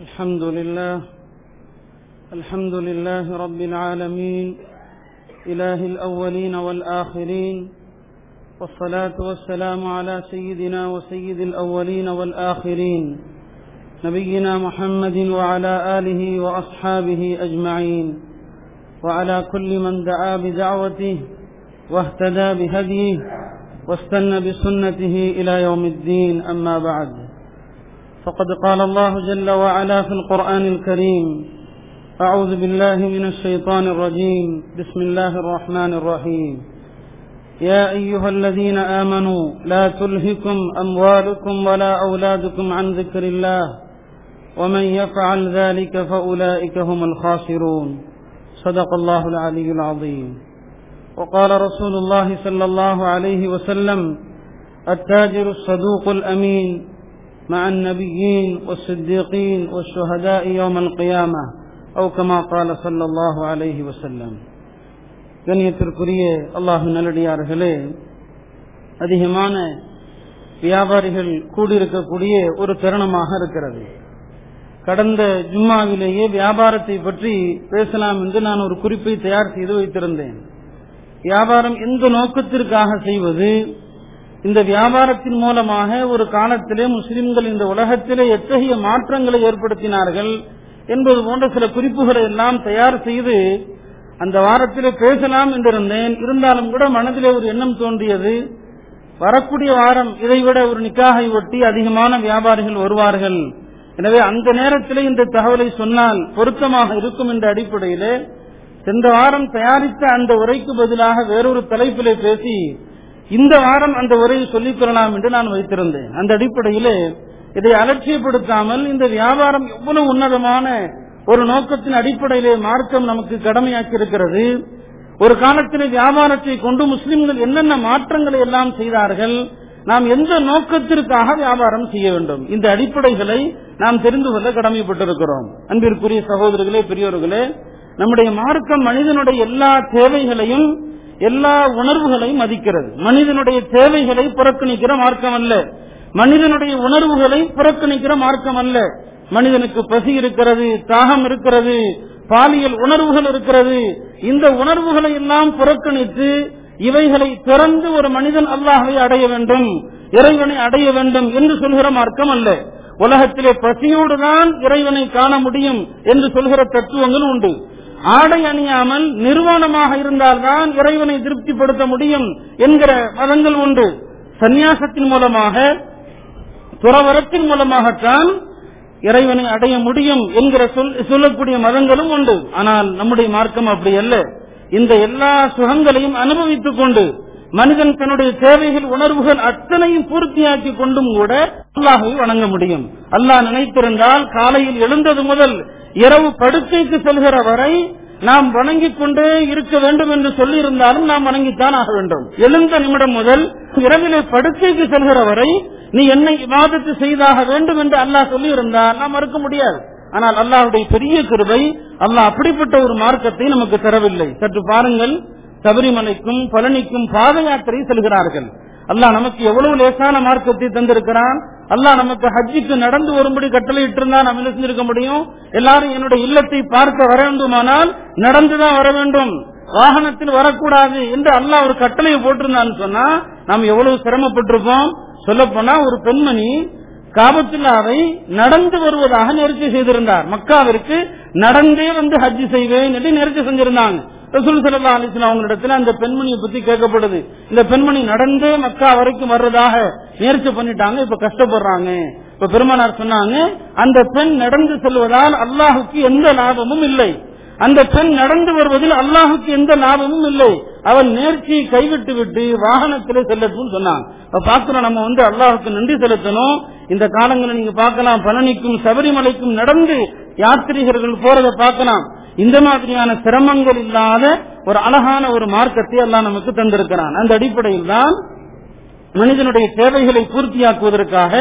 الحمد لله الحمد لله رب العالمين إله الأولين والآخرين والصلاة والسلام على سيدنا وسيد الأولين والآخرين نبينا محمد وعلى آله وأصحابه أجمعين وعلى كل من دعا بدعوته واهتدى بهديه واستنى بسنته إلى يوم الدين أما بعد. فقد قال الله جل وعلا في القرآن الكريم أعوذ بالله من الشيطان الرجيم. بسم الله الرحمن الرحيم. يا أيها الذين آمنوا لا تلهكم أموالكم ولا أولادكم عن ذكر الله ومن يفعل ذلك فأولئك هم الخاسرون. صدق الله العلي العظيم. وقال رسول الله صلى الله عليه وسلم التاجر الصدوق الأمين. مع النبيين والصديقين والشهداء يوم القيامة أو كما قال صلى الله عليه وسلم கண்ணியத்திற்குரிய அல்லாஹு நல்லடியார்களே அதிகமான வியாபாரிகள் கூடியிருக்கக்கூடிய ஒரு தருணமாக இருக்கிறது கடந்த ஜும்மாவிலேயே வியாபாரத்தை பற்றி பேசலாம் என்று நான் ஒரு குறிப்பை தயார் செய்து வைத்திருந்தேன் வியாபாரம் எந்த நோக்கத்திற்காக செய்வது இந்த வியாபாரத்தின் மூலமாக ஒரு காலத்திலே முஸ்லிம்கள் இந்த உலகத்திலே எத்தகைய மாற்றங்களை ஏற்படுத்தினார்கள் என்பது போன்ற சில குறிப்புகளை எல்லாம் தயார் செய்து அந்த வாரத்திலே பேசலாம் என்றிருந்தேன். இருந்தாலும் கூட மனதிலே ஒரு எண்ணம் தோன்றியது. வரக்கூடிய வாரம் இதைவிட ஒரு நிக்காகை ஒட்டி அதிகமான வியாபாரிகள் வருவார்கள். எனவே அந்த நேரத்திலே இந்த தகவலை சொன்னால் பொருத்தமாக இருக்கும் என்ற அடிப்படையிலே சென்ற வாரம் தயாரித்த அந்த உரைக்கு பதிலாக வேறொரு தலைப்பிலே பேசி இந்த வாரம் அந்த உரையை சொல்லிக் கொள்ளலாம் என்று நான் வைத்திருந்தேன். அந்த அடிப்படையிலே இதை அலட்சியப்படுத்தாமல் இந்த வியாபாரம் எவ்வளவு உன்னதமான ஒரு நோக்கத்தின் அடிப்படையிலே மார்க்கம் நமக்கு கடமையாக்கி இருக்கிறது ஒரு காலத்திலே வியாபாரத்தை கொண்டு முஸ்லிம்கள் என்னென்ன மாற்றங்களை எல்லாம் செய்தார்கள் நாம் எந்த நோக்கத்திற்காக வியாபாரம் செய்ய வேண்டும் இந்த அடிப்படைகளை நாம் தெரிந்து கொள்ள கடமைப்பட்டிருக்கிறோம். அன்பிற்குரிய சகோதரர்களே பெரியோர்களே நம்முடைய மார்க்கம் மனிதனுடைய எல்லா தேவைகளையும் எல்லா உணர்வுகளையும் மதிக்கிறது. மனிதனுடைய தேவைகளை புறக்கணிக்கிற மார்க்கம் அல்ல. மனிதனுடைய உணர்வுகளை புறக்கணிக்கிற மார்க்கம் அல்ல. மனிதனுக்கு பசி இருக்கிறது தாகம் இருக்கிறது பாலியல் உணர்வுகள் இருக்கிறது. இந்த உணர்வுகளை எல்லாம் புறக்கணித்து இவைகளை திறந்து ஒரு மனிதன் அல்லாஹை அடைய வேண்டும் இறைவனை அடைய வேண்டும் என்று சொல்கிற மார்க்கம் அல்ல. உலகத்திலே பசியோடுதான் இறைவனை காண முடியும் என்று சொல்கிற தத்துவங்கள் உண்டு. ஆடை அணியாமல் நிர்வாணமாக இருந்தால்தான் இறைவனை திருப்திப்படுத்த முடியும் என்கிற மதங்கள் உண்டு. சந்நியாசத்தின் மூலமாக துறவரத்தின் மூலமாகத்தான் இறைவனை அடைய முடியும் என்கிற சொல்லக்கூடிய மதங்களும் உண்டு. ஆனால் நம்முடைய மார்க்கம் அப்படி அல்ல. இந்த எல்லா சுகங்களையும் அனுபவித்துக் கொண்டு மனிதன் தன்னுடைய தேவைகள் உணர்வுகள் அத்தனையும் பூர்த்தியாக்கி கொண்டும் கூட அல்லாஹை வணங்க முடியும். அல்லாஹ் நினைத்திருந்தால் காலையில் எழுந்தது முதல் இரவு படுக்கைக்கு செல்கிற வரை நாம் வணங்கிக் கொண்டே இருக்க வேண்டும் என்று சொல்லி இருந்தாலும் நாம் வணங்கித்தான் ஆக வேண்டும். எழுந்த நிமிடம் முதல் இரவிலே படுக்கைக்கு செல்கிற வரை நீ என்னை விவாதத்து செய்தாக வேண்டும் என்று அல்லாஹ் சொல்லி இருந்தால் நாம் மறுக்க முடியாது. ஆனால் அல்லாஹுடைய பெரிய கிருவை அல்லாஹ் அப்படிப்பட்ட ஒரு மார்க்கத்தை நமக்கு தரவில்லை. சற்று பாருங்கள் சபரிமலைக்கும் பழனிக்கும் பாத யாத்திரை செல்கிறார்கள். அல்லாஹ் நமக்கு எவ்வளவு லேசான மார்க்கத்தை தந்திருக்கிறான்? அல்லாஹ் நமக்கு ஹஜ்ஜிக்கு நடந்து வரும்படி கட்டளை இருந்தா நம்ம என்ன செஞ்சிருக்க முடியும்? எல்லாரும் என்னுடைய இல்லத்தை பார்க்க வர வேண்டுமானால் நடந்துதான் வர வேண்டும். வாகனத்தில் வரக்கூடாது என்று அல்லாஹ் ஒரு கட்டளையை போட்டிருந்தான்னு சொன்னா நாம் எவ்வளவு சிரமப்பட்டிருப்போம்? சொல்ல போனா ஒரு பெண்மணி காபத்துல்லாவை நடந்து வருவதாக நேர்ச்சி செய்திருந்தார். மக்காவிற்கு நடந்தே வந்து ஹஜ்ஜி செய்வேன் என்று நெருக்கி செஞ்சிருந்தாங்க. ரசூல் சல்லா அலிஸ்லாம் அவங்களிடத்துல அந்த பெண்மணியை பத்தி கேட்கப்படுது. இந்த பெண்மணி நடந்தே மக்கா வரைக்கும் வர்றதாக முயற்சி பண்ணிட்டாங்க இப்ப கஷ்டப்படுறாங்க. இப்ப பெருமானார் சொன்னாங்க அந்த பெண் நடந்து செல்வதால் அல்லாஹுக்கு எந்த லாபமும் இல்லை. அந்த பெண் நடந்து வருவதில் அல்லாஹுக்கு எந்த லாபமும் இல்லை. அவன் நேர்ச்சியை கைவிட்டு விட்டு வாகனத்திலே செல்லட்டும் சொன்னான். இப்ப பாக்குறோம் நம்ம வந்து அல்லாஹுக்கு நன்றி செலுத்தணும். இந்த காலங்களை நீங்க பார்க்கலாம் பழனிக்கும் சபரிமலைக்கும் நடந்து யாத்திரிகர்கள் போறதை பார்க்கலாம். இந்த மாதிரியான சிரமங்கள் இல்லாத ஒரு அழகான ஒரு மார்க்கத்தை எல்லாம் நமக்கு தந்திருக்கிறான். அந்த அடிப்படையில் தான் மனிதனுடைய தேவைகளை பூர்த்தியாக்குவதற்காக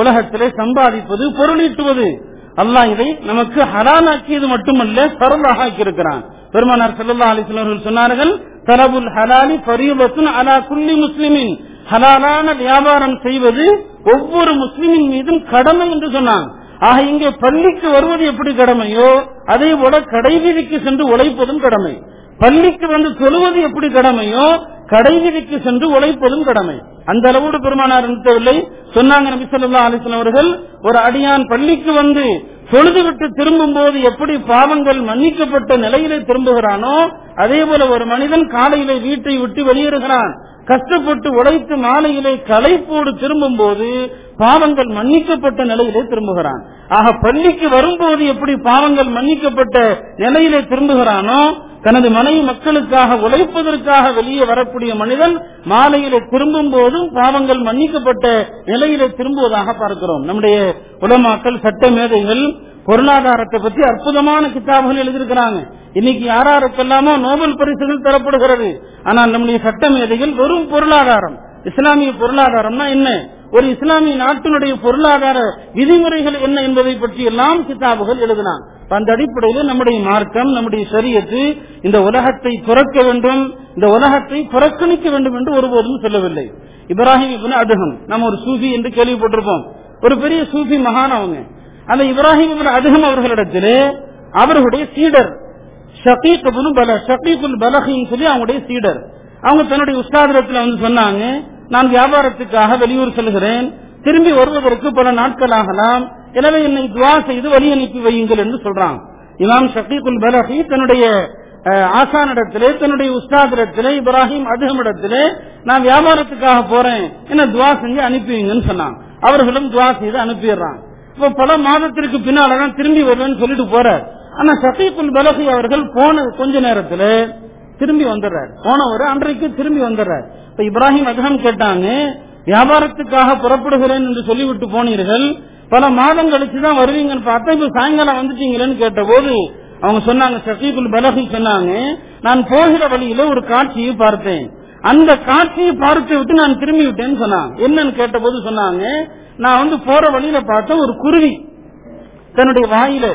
உலகத்திலே சம்பாதிப்பது பொருளீட்டுவது. அல்லாஹ் இதை நமக்கு ஹலாலாக்கியது மட்டுமல்ல சரலாக ஆக்கியிருக்கிறான் பெருமானார் செல்லல்லா அலிஸ்வர்கள் சொன்னார்கள் தரபுல் ஹலாலி பரிவத்துன் அலா குல்லி முஸ்லிமின். ஹலாலான வியாபாரம் செய்வது ஒவ்வொரு முஸ்லிமின் மீதும் கடமை என்று சொன்னாங்க ஆக இங்கே பள்ளிக்கு வருவது எப்படி கடமையோ அதே போல கடைவீதிக்கு சென்று உழைப்பதும் கடமை. பள்ளிக்கு வந்து தொழுவது எப்படி கடமையோ கடைவீதிக்கு சென்று உழைப்பதும் கடமை. அந்த அளவோடு பெருமானார் நிறுத்தவில்லை சொன்னாங்க நபி சொல்லா அலிஸ்லாம் அவர்கள் ஒரு அடியான் பள்ளிக்கு வந்து தொழுதுவிட்டு திரும்பும் போது எப்படி பாவங்கள் மன்னிக்கப்பட்ட நிலையிலே திரும்புகிறானோ அதே போல ஒரு மனிதன் காலையிலே வீட்டை விட்டு வெளியேறுகிறான். கஷ்டப்பட்டு உழைத்து மாலையிலே களைப்போடு திரும்பும் போது பாவங்கள் மன்னிக்கப்பட்ட நிலையிலே திரும்புகிறான். ஆக பள்ளிக்கு வரும்போது எப்படி பாவங்கள் மன்னிக்கப்பட்ட நிலையிலே திரும்புகிறானோ தனது மனைவி மக்களுக்காக உழைப்பதற்காக வெளியே வரக்கூடிய மனிதன் மாலையிலே திரும்பும் போதும் பாவங்கள் மன்னிக்கப்பட்ட நிலையிலே திரும்புவதாக பார்க்கிறோம். நம்முடைய உலமாக்கள் சட்ட மேதைகள் பொருளாதாரத்தை பற்றி அற்புதமான கிதாபுகள் எழுதியிருக்கிறாங்க. இன்னைக்கு யாராருக்கெல்லாமோ நோபல் பரிசுகள் தரப்படுகிறது. ஆனால் நம்முடைய சட்ட மேதைகள் வெறும் பொருளாதாரம். இஸ்லாமிய பொருளாதாரம்னா என்ன? ஒரு இஸ்லாமிய நாட்டினுடைய பொருளாதார விதிமுறைகள் என்ன என்பதை பற்றி எல்லாம் கிதாபுகள் எழுதினான். அந்த அடிப்படையில் நம்முடைய மார்க்கம் நம்முடைய சரியத்து இந்த உலகத்தை துறக்க வேண்டும் இந்த உலகத்தை புறக்கணிக்க வேண்டும் என்று ஒருபோதும் சொல்லவில்லை. இப்ராஹிம் இப்னு அதுகம் நம்ம ஒரு சூஃபி என்று கேள்விப்பட்டிருப்போம். ஒரு பெரிய சூஃபி மகான் அவங்க. அந்த இப்ராஹிம் இப்னு அதுகம் அவர்களிடத்திலே அவர்களுடைய சீடர் ஷகீக் பல ஷகீக்குல் பலகின்னு சொல்லி அவங்களுடைய சீடர். அவங்க தன்னுடைய உஸ்தாதிரத்தில் வந்து சொன்னாங்க நான் வியாபாரத்துக்காக வெளியூர் செல்கிறேன். திரும்பி வருவதற்கு பல நாட்கள் ஆகலாம். எனவே என்னை துவா செய்து வழி அனுப்பி வையுங்கள் என்று சொல்றான். இமாம் ஷகீக்குல் பலஹி தன்னுடைய ஆசானிடத்திலே தன்னுடைய உஸ்தாதிடத்திலே இப்ராஹிம் அதுகமிடத்திலே நான் வியாபாரத்துக்காக போறேன். என்ன துவா செஞ்சு அனுப்பிவிங்கன்னு சொன்னான். அவர்களும் துவா செய்து அனுப்பிடுறான். இப்ப பல மாதத்திற்கு பின்னால்தான் திரும்பி வருவேன்னு சொல்லிட்டு போற ஆனா ஷகீக்குல் பலகி அவர்கள் போன கொஞ்ச நேரத்துல திரும்பி வந்துடுறாரு. போன ஒரு அன்றைக்கு திரும்பி வந்துடுறாரு. இப்ப இப்ராஹிம் அஜகம் கேட்டாங்க வியாபாரத்துக்காக புறப்படுகிறேன் என்று சொல்லிவிட்டு போனீர்கள். பல மாதம் கழிச்சுதான் வருவீங்கன்னு பார்த்தா இப்ப சாயங்காலம் வந்துட்டீங்களேன்னு கேட்ட போது அவங்க சொன்னாங்க சகீகுல் பலகி சொன்னாங்க. நான் போகிற வழியில ஒரு காட்சியை பார்த்தேன். அந்த காட்சியை பார்த்து விட்டு நான் திரும்பி விட்டேன்னு சொன்னாங்க. என்னன்னு கேட்ட போது சொன்னாங்க நான் வந்து போற வழியில பார்த்த ஒரு குருவி. தன்னுடைய வாயில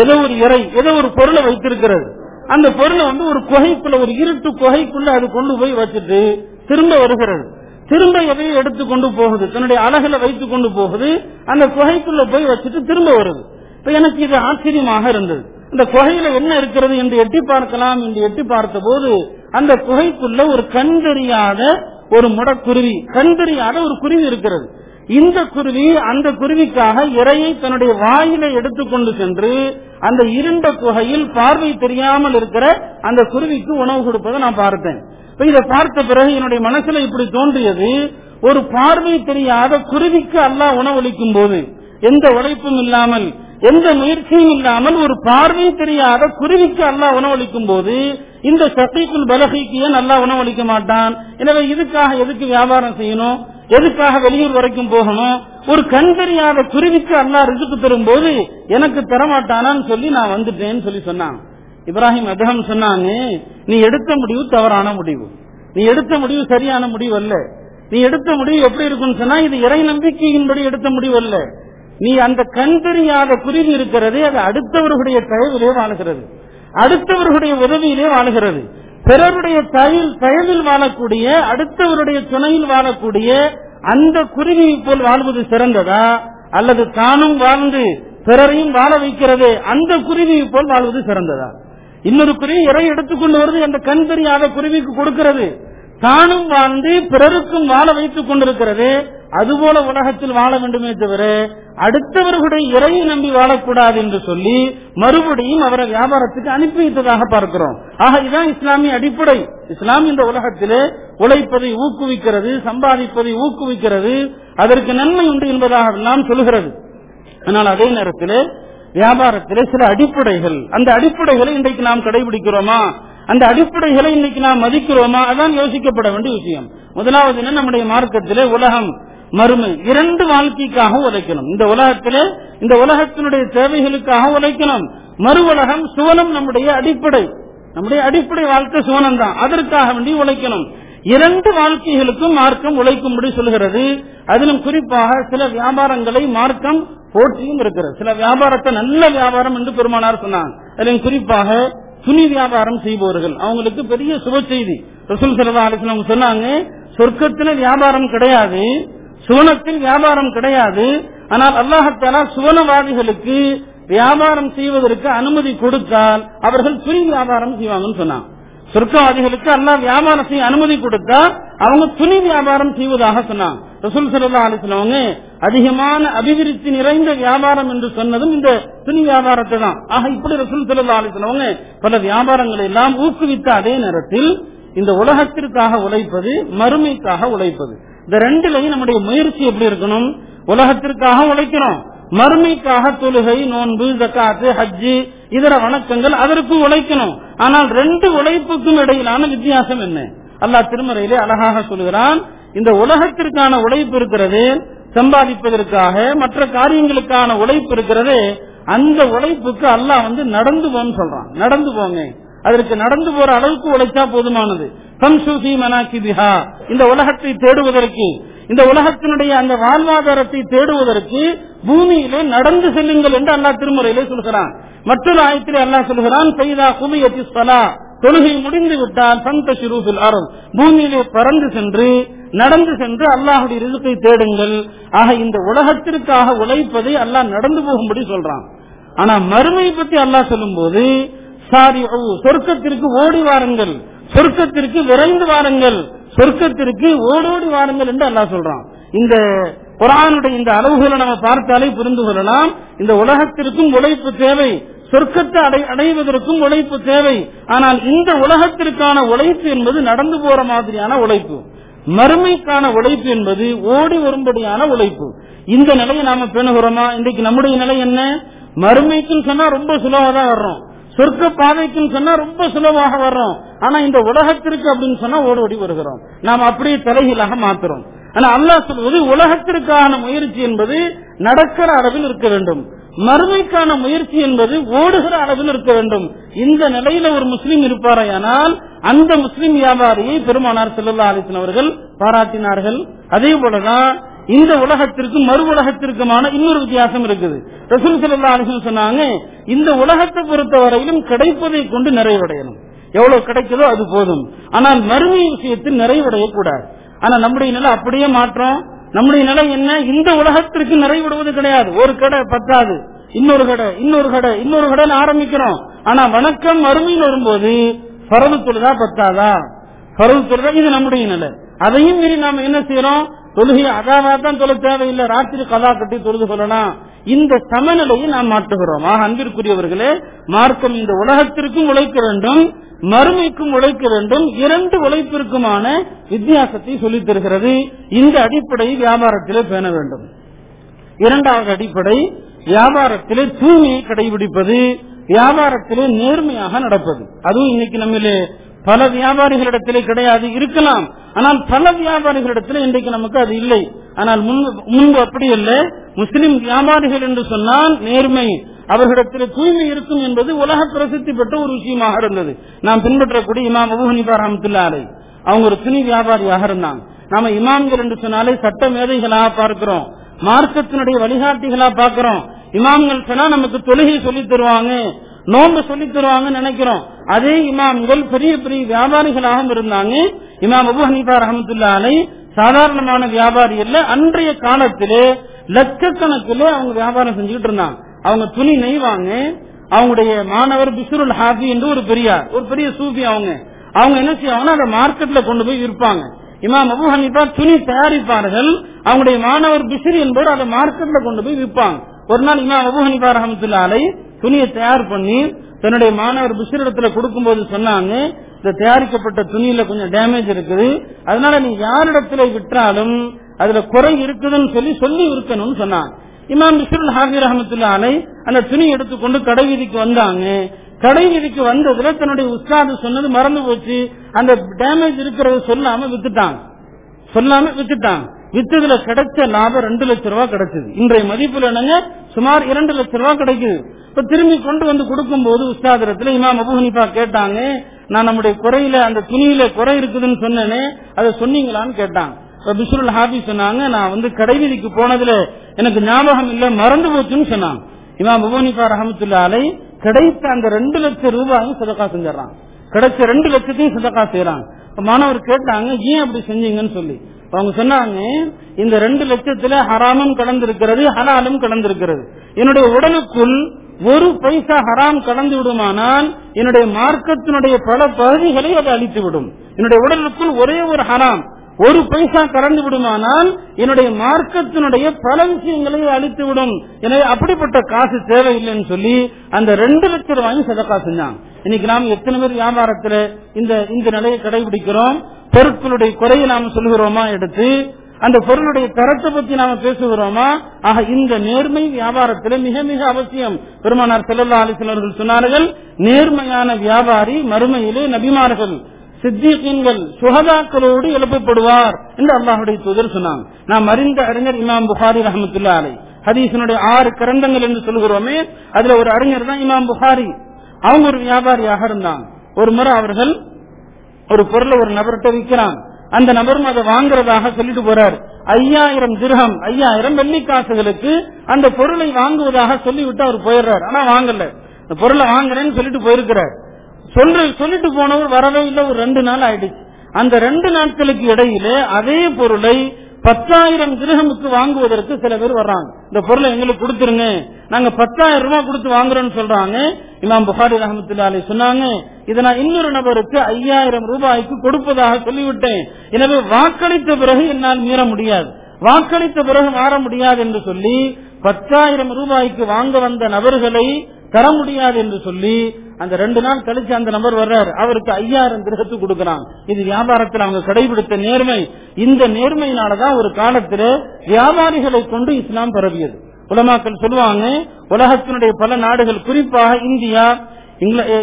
ஏதோ ஒரு இறை ஏதோ ஒரு பொருளை வைத்திருக்கிறது. அந்த பொருளை வந்து ஒரு குகைக்குள்ள ஒரு இருட்டு குகைக்குள்ள அது கொண்டு போய் வச்சுட்டு திரும்ப வருகிறது. திரும்ப எதையும் எடுத்து கொண்டு போகுது. தன்னுடைய அழகுல வைத்து கொண்டு போகுது. அந்த குகைக்குள்ள போய் வச்சுட்டு திரும்ப வருது. இப்ப எனக்கு இது ஆச்சரியமாக இருந்தது. இந்த குகையில என்ன இருக்கிறது என்று எட்டி பார்க்கலாம் என்று எட்டி பார்த்த போது அந்த குகைக்குள்ள ஒரு கண் தெரியாத ஒரு முடக்குருவி கண் தெரியாத ஒரு குருவி இருக்கிறது. இந்த குருவி அந்த குருவிக்காக இறையை தன்னுடைய வாயிலை எடுத்துக்கொண்டு சென்று அந்த இருண்ட குகையில் பார்வை தெரியாமல் இருக்கிற அந்த குருவிக்கு உணவு கொடுப்பதை நான் பார்த்தேன். இதை பார்த்த பிறகு என்னுடைய மனசுல இப்படி தோன்றியது ஒரு பார்வை தெரியாத குருவிக்கு அல்லாஹ் உணவளிக்கும் போது எந்த உழைப்பும் இல்லாமல் எந்த முயற்சியும் இல்லாமல் ஒரு பார்வை தெரியாத குருவிக்கு அல்லாஹ் உணவளிக்கும் போது இந்த சட்டைக்குள் பலகைக்கு ஏன் நல்லா உணவளிக்க மாட்டான்? எனவே இதுக்காக எதுக்கு வியாபாரம் செய்யணும்? எதுக்காக வெளியூர் வரைக்கும் போகணும்? ஒரு கண் தெரியாத குருவிக்கு அல்லாஹ் ரிசுக்கு தரும் போது எனக்கு தரமாட்டானான்னு சொல்லி நான் வந்துட்டேன்னு சொல்லி சொன்னான். இப்ராஹிம் அதகம் சொன்னாங்க நீ எடுத்த முடிவு தவறான முடிவு. நீ எடுத்த முடிவு சரியான முடிவு அல்ல. நீ எடுத்த முடிவு எப்படி இருக்கும்னு சொன்னா இது இறை நம்பிக்கையின்படி எடுத்த முடிவு அல்ல. நீ அந்த கண் தெரியாத குருவி இருக்கிறது அது அடுத்தவர்களுடைய தயவிலே வாழுகிறது. அடுத்தவர்களுடைய உதவியிலே வாழுகிறது. பிறருடைய தயில் தயவில் வாழக்கூடிய அடுத்தவருடைய துணையில் வாழக்கூடிய அந்த குருவியை போல் வாழ்வது சிறந்ததா? அல்லது தானும் வாழ்ந்து பிறரையும் வாழ வைக்கிறது அந்த குருவியை போல் வாழ்வது சிறந்ததா? இன்னொரு குருவி இறை எடுத்துக்கொண்டு வருது அந்த கண் தெரியாத குருவிக்கு கொடுக்கிறது. தானும் வாழ்ந்து பிறருக்கும் வாழ வைத்துக் கொண்டிருக்கிறது. அதுபோல உலகத்தில் வாழ வேண்டுமே தவிர அடுத்தவர்களுடைய இறையை நம்பி வாழக்கூடாது என்று சொல்லி மறுபடியும் அவரை வியாபாரத்துக்கு அனுப்பி வைத்ததாக பார்க்கிறோம். ஆக இதுதான் இஸ்லாமிய அடிப்படை. இஸ்லாம் இந்த உலகத்திலே உழைப்பதை ஊக்குவிக்கிறது சம்பாதிப்பதை ஊக்குவிக்கிறது. அதற்கு நன்மை உண்டு என்பதாக எல்லாம் சொல்கிறது ஆனால் அதே நேரத்தில் வியாபாரத்திலே சில அடிப்படைகள். அந்த அடிப்படைகளை இன்றைக்கு நாம் கடைபிடிக்கிறோமா? அந்த அடிப்படைகளை இன்னைக்கு நாம் மதிக்கிறோமா? அதான் யோசிக்கப்பட வேண்டிய விஷயம். முதலாவது என்ன? நம்முடைய மார்க்கத்திலே உலகம் மறுமை. இரண்டு வாழ்க்கைக்காக உழைக்கணும். இந்த உலகத்திலே இந்த உலகத்தினுடைய தேவைகளுக்காக உழைக்கணும். மறு உலகம் சுவனம் நம்முடைய அடிப்படை. நம்முடைய அடிப்படை வாழ்க்கை சுவனம் தான் அதற்காக வேண்டி உழைக்கணும். இரண்டு வாழ்க்கைகளுக்கும் மார்க்கம் உழைக்கும்படி சொல்கிறது. அதிலும் குறிப்பாக சில வியாபாரங்களை மார்க்கம் போற்றியும் இருக்கிறது. சில வியாபாரத்தை நல்ல வியாபாரம் என்று பெருமானார் சொன்னாங்க அதிலும் குறிப்பாக துணி வியாபாரம் செய்பவர்கள். அவங்களுக்கு பெரிய சுப செய்தி. ரசூல் சல்லா அலிஸ்லாம் சொன்னாங்க சொர்க்கத்தில் வியாபாரம் கிடையாது சுவனத்தில் வியாபாரம் கிடையாது ஆனால் அல்லாஹத்தாலா சுவனவாதிகளுக்கு வியாபாரம் செய்வதற்கு அனுமதி கொடுத்தால் அவர்கள் துணி வியாபாரம் செய்வாங்கன்னு சொன்னாங்க சொர்க்கவாதிகளுக்கு எல்லாம் வியாபாரம் செய்ய அனுமதி கொடுத்தா அவங்க துணி வியாபாரம் செய்வதாக சொன்னாங்க. ரசூல் சல்லா அலிஸ்லாம் அதிகமான அபிவிருத்தி நிறைந்த வியாபாரம் என்று சொன்னதும் இந்த துணி வியாபாரத்தை தான். ஆக இப்படி ரசூல் சல்லா அலிஸ்லாம் பல வியாபாரங்களை எல்லாம் ஊக்குவித்த அதே நேரத்தில் இந்த உலகத்திற்காக உழைப்பது மறுமைக்காக உழைப்பது. இந்த ரெண்டுலையும் நம்முடைய முயற்சி எப்படி இருக்கணும்? உலகத்திற்காக உழைக்கிறோம். மறுமைக்காக தொழுகை நோன்பு ஜக்காத்து ஹஜ்ஜு இதர வணக்கங்கள் அதற்கும் உழைக்கணும். ஆனால் ரெண்டு உழைப்புக்கும் இடையிலான வித்தியாசம் என்ன? அல்லாஹ் திருமறையிலே அழகாக சொல்கிறான் இந்த உலகத்திற்கான உழைப்பு இருக்கிறது சம்பாதிப்பதற்காக மற்ற காரியங்களுக்கான உழைப்பு இருக்கிறது அந்த உழைப்புக்கு அல்லாஹ் வந்து நடந்து போன்னு சொல்றான். நடந்து போங்க. அதற்கு நடந்து போற அளவுக்கு உழைச்சா போதுமானது. இந்த உலகத்தை தேடுவதற்கு இந்த உலகத்தினுடைய அந்த வாழ்வாதாரத்தை தேடுவதற்கு பூமியிலே நடந்து செல்லுங்கள் என்று அல்லாஹ் திருமுறையிலே சொல்கிறான். மற்றொரு ஆயத்திலே அல்லாஹ் சொல்கிறான் செய்தா குமியத்தி சலா தொழுகை முடிந்து விட்டால் சந்த அருள் பூமியிலே பறந்து சென்று நடந்து சென்று அல்லாஹுடைய ரிசுக்கை தேடுங்கள். ஆக இந்த உலகத்திற்காக உழைப்பதை அல்லாஹ் நடந்து போகும்படி சொல்றான். ஆனா மறுமை பத்தி அல்லாஹ் சொல்லும் போது சாரி சொர்க்கத்திற்கு ஓடி வாருங்கள். சொர்க்கத்திற்கு விரைந்து வாருங்கள். சொர்க்கத்திற்கு ஓடோடி வாருங்கள் என்று அல்லாஹ் சொல்றான். இந்த குரானுடைய இந்த அளவுகளை நம்ம பார்த்தாலே புரிந்து கொள்ளலாம். இந்த உலகத்திற்கும் உழைப்பு தேவை. சொர்க்கத்தை அடை அடைவதற்கும் உழைப்பு தேவை. ஆனால் இந்த உலகத்திற்கான உழைப்பு என்பது நடந்து போற மாதிரியான உழைப்பு. மறுமைக்கான உழைப்பு என்பது ஓடி வரும்படியான உழைப்பு. இந்த நிலையை நாம பேணுகிறோமா? இன்றைக்கு நம்முடைய நிலை என்ன? மறுமைக்குன்னு சொன்னா ரொம்ப சுலபமா தான் வர்றோம். சொர்க்க பாதைக்குன்னு சொன்னா ரொம்ப சுலபமாக வர்றோம். ஆனா இந்த உலகத்திற்கு அப்படின்னு சொன்னா ஓடோடி வருகிறோம். நாம் அப்படியே தலைகீழாக மாத்துறோம். ஆனா அல்லா சொல்வது உலகத்திற்கான முயற்சி என்பது நடக்கிற அளவில் இருக்க வேண்டும். மறுமைக்கான முயற்சி என்பது ஓடுகிற அளவில் இருக்க வேண்டும். இந்த நிலையில ஒரு முஸ்லீம் இருப்பாரையானால் அந்த முஸ்லீம் வியாபாரியை பெருமானார் செல்லல்லா அலிசன் அவர்கள் பாராட்டினார்கள். அதே போலதான் இந்த உலகத்திற்கும் மறு உலகத்திற்குமான இன்னொரு வித்தியாசம் இருக்குது. ரசூல் செல்லல்லா அலிசன் சொன்னாங்க இந்த உலகத்தை பொறுத்தவரையிலும் கிடைப்பதை கொண்டு நிறைவடையணும். எவ்வளவு கிடைக்குதோ அது போதும். ஆனால் மறுமை விஷயத்தில் நிறைவடையக்கூடாது. ஆனா நம்முடைய நிலை அப்படியே மாற்றம். நம்முடைய நிலை என்ன? இந்த உலகத்திற்கு நிறைவிடுவது கிடையாது. ஒரு கடை பத்தாது. இன்னொரு கடை இன்னொரு கடை இன்னொரு கடைன்னு ஆரம்பிக்கிறோம். ஆனா வணக்கம் மறுமையில் வரும்போது பரவு தொழுதா பத்தாதா? பரவு தொழுதா இது நம்முடைய நிலை. அதையும் மீறி நாம என்ன செய்யறோம்? தொழுகை அதாவா தான் தொழ தேவையில்லை. ராத்திரி கதா கட்டி தொழுது கொள்ளலாம் இந்த சமநிலையை நாம் மாற்றுகிறோம். ஆக அன்பிற்குரியவர்களே மார்க்கம் இந்த உலகத்திற்கும் உழைக்க வேண்டும் மறுமைக்கும் உழைக்க வேண்டும் இரண்டு உழைப்பிற்குமான வித்தியாசத்தை சொல்லித் தருகிறது. இந்த அடிப்படை வியாபாரத்திலே பேண வேண்டும். இரண்டாவது அடிப்படை வியாபாரத்திலே தூய்மையை கடைபிடிப்பது வியாபாரத்திலே நேர்மையாக நடப்பது. அதுவும் இன்னைக்கு நம்மளே பல வியாபாரிகளிடத்திலே கிடையாது இருக்கலாம். ஆனால் பல வியாபாரிகளிடத்திலே இன்றைக்கு நமக்கு அது இல்லை. ஆனால் முன்பு அப்படி இல்லை முஸ்லிம் வியாபாரிகள் என்று சொன்னால் நேர்மை. அவர்களிடத்தில் தூய்மை இருக்கும் என்பது உலக பிரசித்தி பெற்ற ஒரு விஷயமாக இருந்தது. நாம் பின்பற்றக்கூடிய இமாம் அபுஹனிபா ரஹமத்துல்லா அலை அவங்க ஒரு துணி வியாபாரியாக இருந்தாங்க. நாம இமாம்கள் என்று சொன்னாலே சட்ட மேதைகளாக பார்க்கிறோம். மார்க்கத்தினுடைய வழிகாட்டிகளா பார்க்கிறோம். இமாம்கள் சொன்னா நமக்கு தொழுகை சொல்லி தருவாங்க. நோன்பு சொல்லி தருவாங்கன்னு நினைக்கிறோம். அதே இமாம்கள் பெரிய பெரிய வியாபாரிகளாகவும் இருந்தாங்க. இமாம் அபு ஹனீபா ரஹமத்துல்லா அலை சாதாரணமான வியாபாரி இல்ல அன்றைய காலத்திலே லட்சக்கணக்கில் அவங்க வியாபாரம் செஞ்சுட்டு இருந்தாங்க. அவங்க துணி நெய்வாங்க. அவங்களுடைய மாணவர் பிசுருல் ஹாபி என்று ஒரு பெரியார் ஒரு பெரிய சூபி அவங்க. அவங்க என்ன செய்வாங்கன்னா அதை மார்க்கெட்ல கொண்டு போய் விற்பாங்க. இமாம் அபு ஹனீஃபா துணி தயாரிப்பார்கள் அவங்களுடைய மாணவர் பிசிறி என்பவர் அதை மார்க்கெட்ல கொண்டு போய் விற்பாங்க. ஒரு நாள் இமாம் அபு ஹனீஃபா ரஹமத்துல்லாலை துணியை தயார் பண்ணி தன்னுடைய மாணவர் பிசிறு இடத்துல கொடுக்கும்போது சொன்னாங்க இந்த தயாரிக்கப்பட்ட துணியில கொஞ்சம் டேமேஜ் இருக்குது. அதனால நீ யாரிடத்துல விற்றாலும் அதுல குறை இருக்குதுன்னு சொல்லி சொல்லி இருக்கணும்னு சொன்னாங்க இமாம் பிசுருல் ஹாபி ரஹமத்துல்லா அலை அந்த துணி எடுத்துக்கொண்டு கடை வீதிக்கு வந்தாங்க. கடை வீதிக்கு வந்ததுல தன்னுடைய உஸ்தாது சொன்னது மறந்து போச்சு. அந்த டேமேஜ் இருக்கிறத சொல்லாம வித்துட்டாங்க. சொல்லாம வித்துட்டாங்க. வித்ததுல கிடைச்ச லாபம் ரெண்டு லட்சம் ரூபாய் கிடைச்சது. இன்றைய மதிப்புல என்னங்க? சுமார் இரண்டு லட்சம் ரூபாய் கிடைக்குது. இப்ப திரும்பி கொண்டு வந்து கொடுக்கும் போது உஸ்தாதரத்துல இமாம் அபுஹனிஃபா கேட்டாங்க நான் நம்முடைய குறையில அந்த துணியில குறை இருக்குதுன்னு சொன்னேனே அதை சொன்னீங்களான்னு கேட்டாங்க. பிசுருல் ஹாபி சொன்னாங்க நான் வந்து கடைவீதிக்கு போனதுல எனக்கு ஞாபகம் இல்ல மறந்து போச்சுன்னு சொன்னாங்க. இமாம் அபுஹனிஃபா ரஹமத்துல்லாலை கிடைத்த அந்த ரெண்டு லட்சம் ரூபாயும் சதக்கா செஞ்சிடறான். கிடைச்ச ரெண்டு லட்சத்தையும் சதக்கா செய்யறாங்க மாணவர் கேட்டாங்க ஏன் அப்படி செஞ்சீங்கன்னு சொல்லி? அவங்க சொன்னாங்க இந்த ரெண்டு லட்சத்துல ஹராமும் கலந்திருக்கிறது ஹலாலும் கலந்திருக்கிறது. என்னுடைய உடலுக்குள் ஒரு பைசா ஹராம் கலந்து விடுமானால் என்னுடைய மார்க்கத்தினுடைய பல பகுதிகளை அது அழித்து விடும் என்னுடைய உடலுக்குள் ஒரே ஒரு ஹராம் ஒரு பைசா கலந்து விடுமானால் என்னுடைய மார்க்கத்தினுடைய பல விஷயங்களை அழித்து விடும் எனவே அப்படிப்பட்ட காசு தேவையில்லைன்னு சொல்லி அந்த ரெண்டு லட்சம் ரூபாயும் சதக்கா செஞ்சாங்க. இன்னைக்கு நாம் எத்தனை பேர் வியாபாரத்துல இந்த இந்த நிலையை கடைபிடிக்கிறோம்? பொருட்களுடைய குறையை நாம் சொல்கிறோமா எடுத்து அந்த பொருளுடைய தரத்தை பத்தி நாம பேசுகிறோமா? ஆக இந்த நேர்மை வியாபாரத்தில் மிக மிக அவசியம். பெருமானார் செல்லல்லா அலிசல்லர்கள் சொன்னார்கள் நேர்மையான வியாபாரி மறுமையிலே நபிமார்கள் சித்திகீன்கள் சுகதாக்களோடு எழுப்பப்படுவார் என்று அல்லாஹுடைய தூதர் சொன்னாங்க. நாம் அறிந்த அறிஞர் இமாம் புகாரி ரஹமத்துல்லா அலை ஹதீசனுடைய ஆறு கிரந்தங்கள் என்று சொல்கிறோமே அதுல ஒரு அறிஞர் தான் இமாம் புகாரி. அவங்க ஒரு வியாபாரியாக இருந்தாங்க. ஒரு முறை அவர்கள் ஒரு பொருளை ஒரு நபர்கிட்ட விற்கிறாங்க. அந்த நபரும் அதை வாங்குறதாக சொல்லிட்டு போறார். ஐயாயிரம் திருகம் ஐயாயிரம் வெள்ளி காசுகளுக்கு அந்த பொருளை வாங்குவதாக சொல்லிவிட்டு அவர் போயிடுறார். ஆனா வாங்கல. இந்த பொருளை வாங்குறேன்னு சொல்லிட்டு போயிருக்கிறார். சொல்ற சொல்லிட்டு போனவர் வரவே இல்லை. ஒரு ரெண்டு நாள் ஆயிடுச்சு. அந்த ரெண்டு நாட்களுக்கு இடையில அதே பொருளை பத்தாயிரம் கிரகமுக்கு வாங்குவதற்கு சில பேர் வர்றாங்க. இந்த பொருளை எங்களுக்கு கொடுத்துருங்க. நாங்க பத்தாயிரம் ரூபாய் கொடுத்து வாங்குறோம்னு சொல்றாங்க. இமாம் புகாரி ரஹமத்துல்லாலே சொன்னாங்க. இதை நான் இன்னொரு நபருக்கு ஐயாயிரம் ரூபாய்க்கு கொடுப்பதாக சொல்லிவிட்டேன். எனவே வாக்களித்த பிறகு என்னால் மீற முடியாது. வாக்களித்த பிறகு மாற முடியாது என்று சொல்லி பத்தாயிரம் ரூபாய்க்கு வாங்க வந்த நபர்களை தர முடியாது என்று சொல்லி அந்த ரெண்டு நாள் கழிச்சு அந்த நபர் வர்றாரு. அவருக்கு ஐயாயிரம் கிரகத்துக்கு கொடுக்கறாங்க இது வியாபாரத்தில் அவங்க கடைபிடித்த நேர்மை. இந்த நேர்மையினாலதான் ஒரு காலத்துல வியாபாரிகளை கொண்டு இஸ்லாம் பரவியது. உலமாக்கள் சொல்லுவாங்க உலகத்தினுடைய பல நாடுகள் குறிப்பாக இந்தியா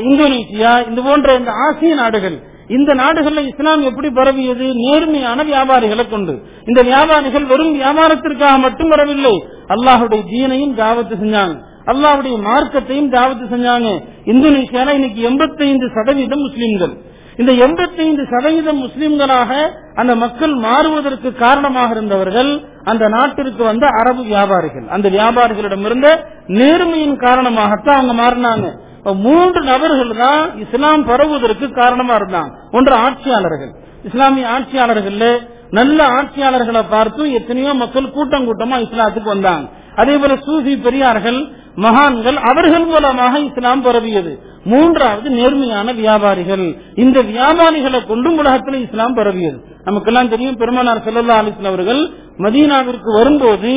இந்தோனேசியா இது போன்ற இந்த ஆசிய நாடுகள். இந்த நாடுகள்ல இஸ்லாம் எப்படி பரவியது? நேர்மையான வியாபாரிகளை கொண்டு. இந்த வியாபாரிகள் வெறும் வியாபாரத்திற்காக மட்டும் வரவில்லை. அல்லாஹுடைய தீனையும் தாவத்து செஞ்சாங்க. அல்லாவுடைய மார்க்கத்தையும் தாவத்து செஞ்சாங்க. இந்தோனேஷியால இன்னைக்கு எண்பத்தைந்து சதவீதம் முஸ்லிம்கள். இந்த எண்பத்தைந்து சதவீதம் முஸ்லிம்களாக அந்த மக்கள் மாறுவதற்கு காரணமாக இருந்தவர்கள் அந்த நாட்டிற்கு வந்த அரபு வியாபாரிகள். அந்த வியாபாரிகளிடமிருந்த நேர்மையின் காரணமாகத்தான் அவங்க மாறினாங்க. மூன்று நபர்கள் தான் இஸ்லாம் பரவுவதற்கு காரணமா இருந்தாங்க. ஒன்று ஆட்சியாளர்கள். இஸ்லாமிய ஆட்சியாளர்கள் நல்ல ஆட்சியாளர்களை பார்த்து எத்தனையோ மக்கள் கூட்டம் கூட்டமா இஸ்லாத்துக்கு வந்தாங்க. அதே போல சூஃபி பெரியார்கள் மகான்கள் அவர்கள் மூலமாக இஸ்லாம் பரவியது. மூன்றாவது நேர்மையான வியாபாரிகள். இந்த வியாபாரிகளை கொண்டும் உலகத்தில் இஸ்லாம் பரவியது. நமக்கெல்லாம் தெரியும் பெருமானார் செல்லல்லா அலிஸ்லாம் அவர்கள் மதீனாவிற்கு வரும்போது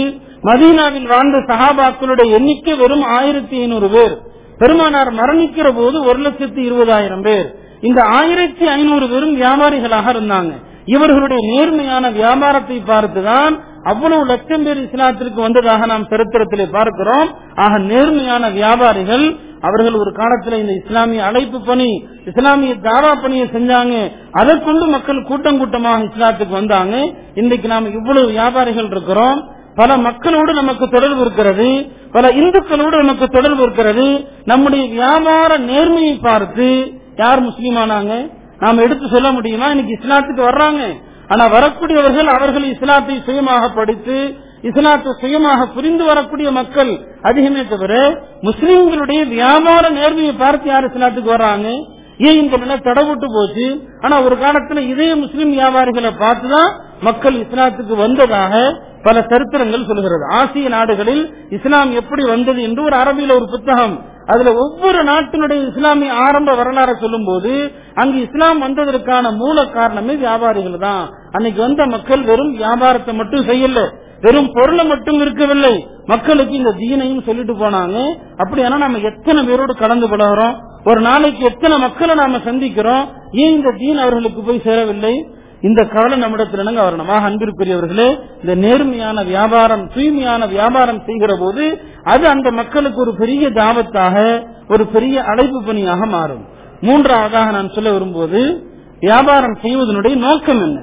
மதீனாவில் வாழ்ந்த சஹாபாக்களுடைய எண்ணிக்கை வெறும் ஆயிரத்தி ஐநூறு பேர். பெருமானார் மரணிக்கிற போது ஒரு லட்சத்தி இருபதாயிரம் பேர். இந்த ஆயிரத்தி ஐநூறு பேரும் வியாபாரிகளாக இருந்தாங்க. இவர்களுடைய நேர்மையான வியாபாரத்தை பார்த்துதான் அவ்வளவு லட்சம் பேர் இஸ்லாத்திற்கு வந்ததாக நாம் சரித்திரத்திலே பார்க்கிறோம். ஆக நேர்மையான வியாபாரிகள் அவர்கள் ஒரு காலத்தில் இந்த இஸ்லாமிய அழைப்பு பணி இஸ்லாமிய தாவா பணியை செஞ்சாங்க. அதை கொண்டு மக்கள் கூட்டம் கூட்டமாக இஸ்லாத்துக்கு வந்தாங்க. இன்றைக்கு நாம் இவ்வளவு வியாபாரிகள் இருக்கிறோம். பல மக்களோடு நமக்கு தொடர்பு இருக்கிறது. பல இந்துக்களோடு நமக்கு தொடர்பு இருக்கிறது. நம்முடைய வியாபார நேர்மையை பார்த்து யார் முஸ்லீமானாங்க? நாம் எடுத்து சொல்ல முடியுமா? இன்னைக்கு இஸ்லாத்துக்கு வர்றாங்க. ஆனா வரக்கூடியவர்கள் அவர்கள் இஸ்லாத்தை சுயமாக படித்து இஸ்லாத்தை சுயமாக புரிந்து வரக்கூடிய மக்கள் அதிகமே தவிர முஸ்லிம்களுடைய வியாபார நேர்மையை பார்த்து யார் இஸ்லாத்துக்கு வர்றாங்க? ஏன் இந்த தடவிட்டு போச்சு? ஆனா ஒரு காலத்துல இதே முஸ்லிம் வியாபாரிகளை பார்த்துதான் மக்கள் இஸ்லாத்துக்கு வந்ததாக பல சரித்திரங்கள் சொல்கிறது ஆசிய நாடுகளில் இஸ்லாம் எப்படி வந்தது என்று ஒரு அரபியில ஒரு புத்தகம். அதுல ஒவ்வொரு நாட்டினுடைய இஸ்லாமிய ஆரம்ப வரலாறு சொல்லும் போது அங்கு இஸ்லாம் வந்ததற்கான மூல காரணமே வியாபாரிகள் தான். அன்னைக்கு வந்த மக்கள் வெறும் வியாபாரத்தை மட்டும் செய்யல. வெறும் பொருளை மட்டும் இருக்கவில்லை மக்களுக்கு இந்த தீனையும் சொல்லிட்டு போனாங்க. அப்படியானா நம்ம எத்தனை பேரோடு கலந்து பழகிறோம் ஒரு நாளைக்கு எத்தனை மக்களை நாம சந்திக்கிறோம்? ஏன் இந்த தீன் அவர்களுக்கு போய் சேரவில்லை? இந்த கவலை நம்மிடத்தில் என்னங்க வரணும்? அன்பிற்குரியவர்களே இந்த நேர்மையான வியாபாரம் தூய்மையான வியாபாரம் செய்கிற போது அது அந்த மக்களுக்கு ஒரு பெரிய தாபத்தாக ஒரு பெரிய அழைப்பு பணியாக மாறும். மூன்றாவதாக நான் சொல்ல வரும்போது வியாபாரம் செய்வதனுடைய நோக்கம் என்ன?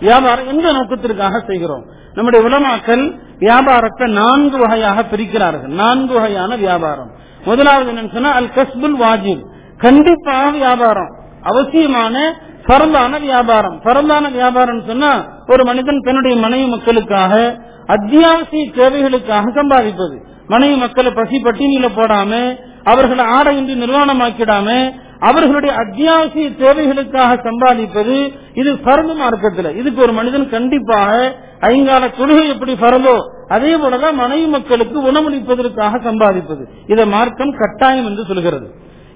வியாபாரம் எந்த நோக்கத்திற்காக செய்கிறோம்? நம்முடைய உலமாக்கள் வியாபாரத்தை நான்கு வகையாக பிரிக்கிறார்கள். நான்கு வகையான வியாபாரம். முதலாவது என்னன்னு சொன்னா அல் கஸ்புல் வாஜிப். கண்டிப்பாக வியாபாரம். அவசியமான பரந்தான வியாபாரம். பரந்தான வியாபாரம் சொன்னா ஒரு மனிதன் தன்னுடைய மனைவி மக்களுக்காக அத்தியாவசிய தேவைகளுக்காக சம்பாதிப்பது. மனைவி மக்களை பசி பட்டினியில போடாம அவர்களை ஆடையின்றி நிர்வாணமாக்கிடாம அவர்களுடைய அத்தியாவசிய தேவைகளுக்காக சம்பாதிப்பது இது பரந்து மார்க்கத்தில். இதுக்கு ஒரு மனிதன் கண்டிப்பாக ஐங்கால தொழுகை எப்படி பரந்தோ அதே போலதான் மனைவி மக்களுக்கு உணவளிப்பதற்காக சம்பாதிப்பது. இதை மார்க்கம் கட்டாயம் என்று சொல்கிறது.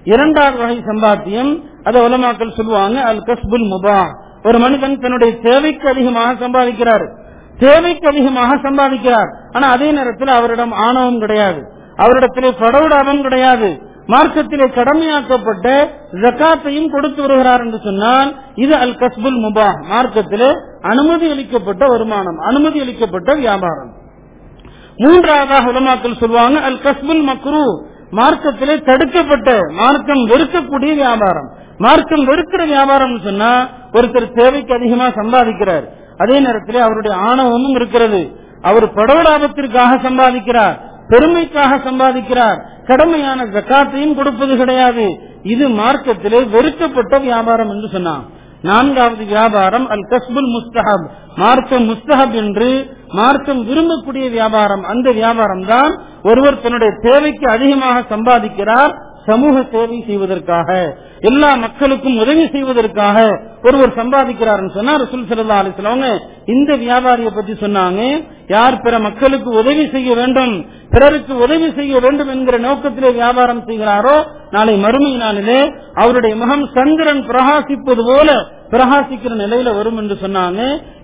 இரண்டாவது வகை சம்பாத்தியம் அதை உலமாக்கள் சொல்லுவாங்க அல் கஸ்புல் முபா ஒரு மனிதன் தன்னுடைய தேவைக்கு அதிகமாக சம்பாதிக்கிறார். தேவைக்கு அதிகமாக சம்பாதிக்கிறார். ஆனா அதே நேரத்தில் அவரிடம் ஆணவம் கிடையாது. அவரிடத்திலே கடவுடாபம் கிடையாது. மார்க்கத்திலே கடமையாக்கப்பட்ட ஜக்காத்தையும் கொடுத்து வருகிறார் என்று சொன்னால் இது அல் கஸ்புல் முபா மார்க்கத்திலே அனுமதி அளிக்கப்பட்ட வருமானம் அனுமதி அளிக்கப்பட்ட வியாபாரம். மூன்றாவதாக உலமாக்கள் சொல்லுவாங்க அல் கஸ்புல் மக்ரூ. மார்க்கத்திலே தடுக்கப்பட்ட மார்க்கம் வெறுக்கக்கூடிய வியாபாரம். மார்க்கம் வெறுக்கிற வியாபாரம் சொன்னா ஒருத்தர் தேவைக்கு அதிகமா சம்பாதிக்கிறார். அதே நேரத்தில் அவருடைய ஆணவமும் இருக்கிறது. அவர் படவலாபத்திற்காக சம்பாதிக்கிறார். பெருமைக்காக சம்பாதிக்கிறார். கடமையான ஜக்காத்தையும் கொடுப்பது கிடையாது. இது மார்க்கத்திலே வெறுக்கப்பட்ட வியாபாரம் என்று சொன்னான். நான்காவது வியாபாரம் அல் கஸ்புல் முஸ்தஹப். மார்க்கம் முஸ்தஹப் என்று மார்க்கம் விரும்பக்கூடிய வியாபாரம். அந்த வியாபாரம் தான் ஒருவர் தன்னுடைய தேவைக்கு அதிகமாக சம்பாதிக்கிறார் சமூக சேவை செய்வதற்காக எல்லா மக்களுக்கும் உதவி செய்வதற்காக ஒருவர் சம்பாதிக்கிறார் சொன்னா ரசூல் சல்லா அலிஸ்லவங்க இந்த வியாபாரியை பத்தி சொன்னாங்க யார் பிற மக்களுக்கு உதவி செய்ய வேண்டும் பிறருக்கு உதவி செய்ய வேண்டும் என்கிற நோக்கத்திலே வியாபாரம் செய்கிறாரோ நாளை மறுமை நாளிலே அவருடைய முகம் சந்திரன் பிரகாசிப்பது போல பிரகாசிக்கிற நிலையில வரும் என்று சொன்னாங்க.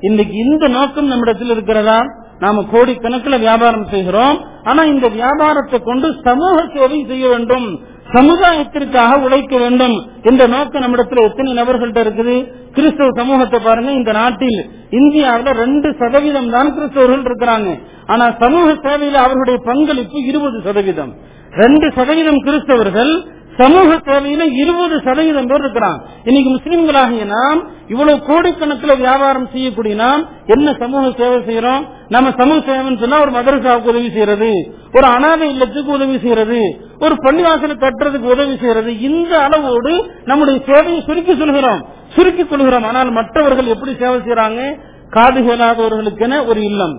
இன்னைக்கு இந்த நோக்கம் நம்மிடத்தில் இருக்கிறதா? நாம கோடிக்கணக்கில் வியாபாரம் செய்கிறோம். ஆனா இந்த வியாபாரத்தை கொண்டு சமூக சேவை செய்ய வேண்டும். சமுதாயத்திற்காக உழைக்க வேண்டும் என்ற நோக்கம் நம்மிடத்தில் எத்தனை நபர்கள்ட்ட இருக்குது? கிறிஸ்தவ சமூகத்தை பாருங்க இந்த நாட்டில் இந்தியாவில் ரெண்டு சதவீதம் தான் கிறிஸ்தவர்கள் இருக்கிறாங்க. ஆனா சமூக சேவையில் அவர்களுடைய பங்களிப்பு இருபது சதவீதம். ரெண்டு சதவீதம் கிறிஸ்தவர்கள் சமூக சேவையில இருபது சதவீதம் பேர் இருக்கிறான் இன்னைக்கு முஸ்லீம்களாகிய நாம் இவ்வளவு கோடிக்கணக்கில் வியாபாரம் செய்யக்கூடிய நாம் என்ன சமூக சேவை செய்யறோம்? நம்ம சமூக சேவைன்னு சொன்னா ஒரு மதரசாவுக்கு உதவி செய்யறது ஒரு அனாதை இல்லத்துக்கு உதவி செய்யறது ஒரு பள்ளிவாசலை கட்டுறதுக்கு உதவி செய்யறது. இந்த அளவோடு நம்முடைய சேவையை சுருக்கி சொல்கிறோம். சுருக்கிக் கொள்கிறோம். ஆனால் மற்றவர்கள் எப்படி சேவை செய்யறாங்க? காது கேளாதவர்களுக்கென ஒரு இல்லம்.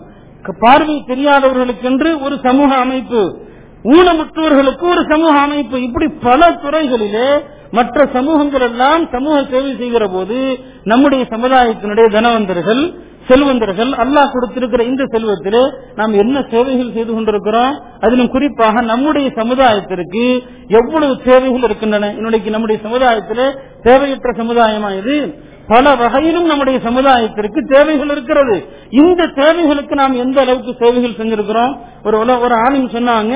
பார்வை தெரியாதவர்களுக்கென்று ஒரு சமூக அமைப்பு. ஊனமுற்றோர்களுக்கு ஒரு சமூக அமைப்பு. இப்படி பல துறைகளிலே மற்ற சமூகங்கள் எல்லாம் சமூக சேவை செய்கிற போது நம்முடைய சமுதாயத்தினுடைய தனவந்தர்கள் செல்வந்தர்கள் அல்லாஹ் கொடுத்திருக்கிற இந்த செல்வத்திலே நாம் என்ன சேவைகள் செய்து கொண்டிருக்கிறோம்? அதிலும் குறிப்பாக நம்முடைய சமுதாயத்திற்கு எவ்வளவு சேவைகள் இருக்கின்றன? இன்னைக்கு நம்முடைய சமுதாயத்திலே தேவையற்ற சமுதாயமா இது? பல வகையிலும் நம்முடைய சமுதாயத்திற்கு தேவைகள் இருக்கிறது. இந்த தேவைகளுக்கு நாம் எந்த அளவுக்கு சேவைகள் செஞ்சிருக்கிறோம்? ஒரு ஒரு ஆளும் சொன்னாங்க